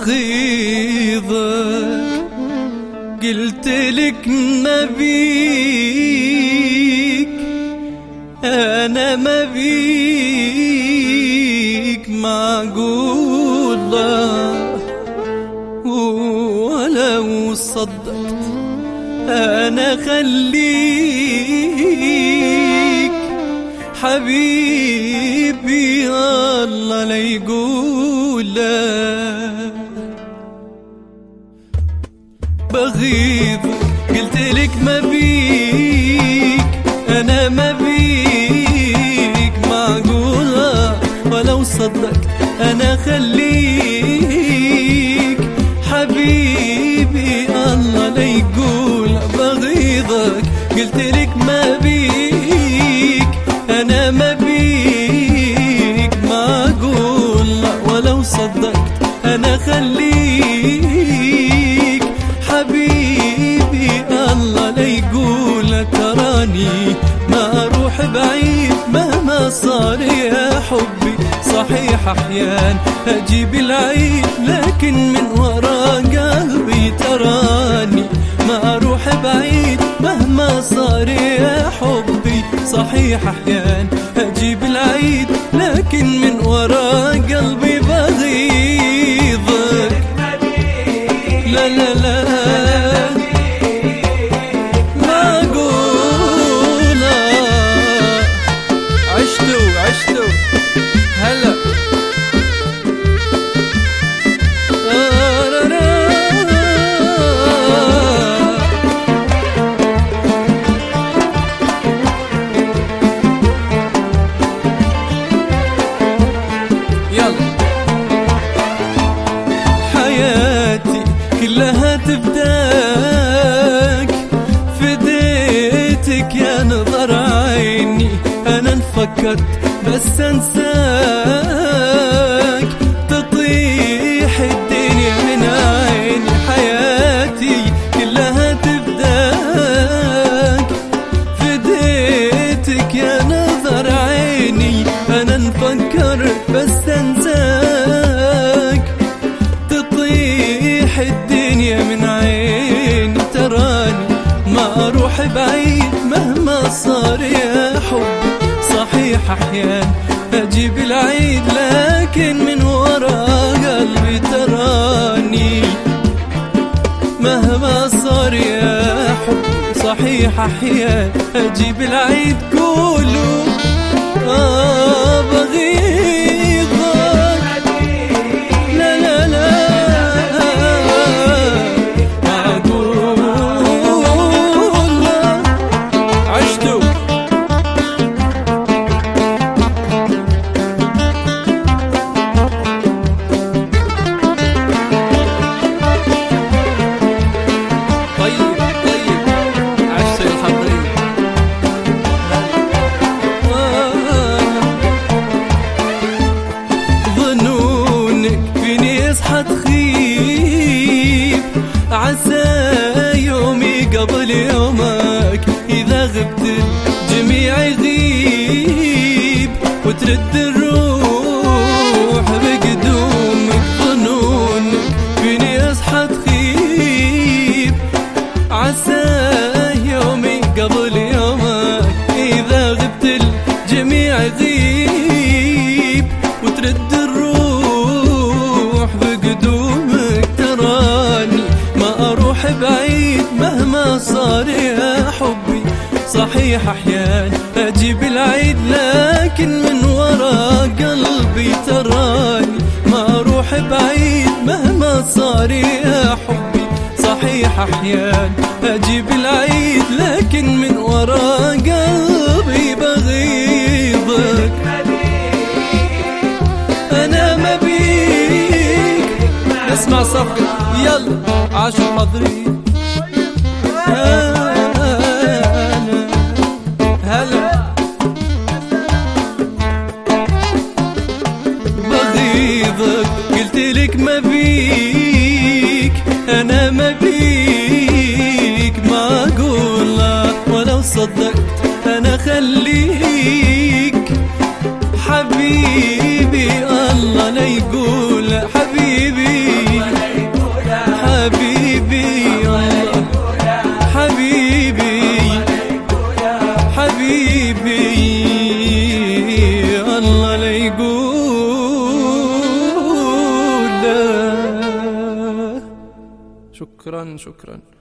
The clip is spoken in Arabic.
بغيظك قلت لك نبيك أنا ما بيك معقولة ولو صدقت أنا خليك. حبيبي الله لا يقوله بغيظك قلت لك ما بيك أنا ما بيك. معقولة ولو صدقت أنا خليك حبيبي الله لا يقول بغيظك قلت لك ما بيك أنا ما بيك. معقولة ولو صدقت أنا خليك الله لا يقول تراني ما أروح بعيد مهما صار يا حبي. صحيح احيان أجيب العيد لكن تفداك فديتك يا نظر عيني. أنا انفكرت بس أنساك. تطيح الدنيا من عيني حياتي كلها تفداك فديتك يا نظر عيني. أنا نفكر صار يا حبي صحيح أحيان. أجيب العيد لكن من ورا قلبي تراني. مهما صار يا حبي صحيح أحيان. أجيب العيد كله آه بغيظك وترد الروح بقدومك ظنونك فيني يصحى تخيب. عسى يومي قبل يومك إذا غبت الجميع يغيب. وترد الروح بقدومك تراني. ما أروح بعيد مهما صار يا حبي. صحيح أحيان أجيب العيد لكن من صار يا حبي صحيح أحيان. أجيب العيد لكن من ورا قلبي بغيظك أنا ما بيك. اسمع صفقة يلا عاشوا حضرين اصدق أنا خليك. حبيبي الله لا يقول حبيبي. حبيبي الله حبيبي حبيبي. الله لا يقول. شكرا شكرا.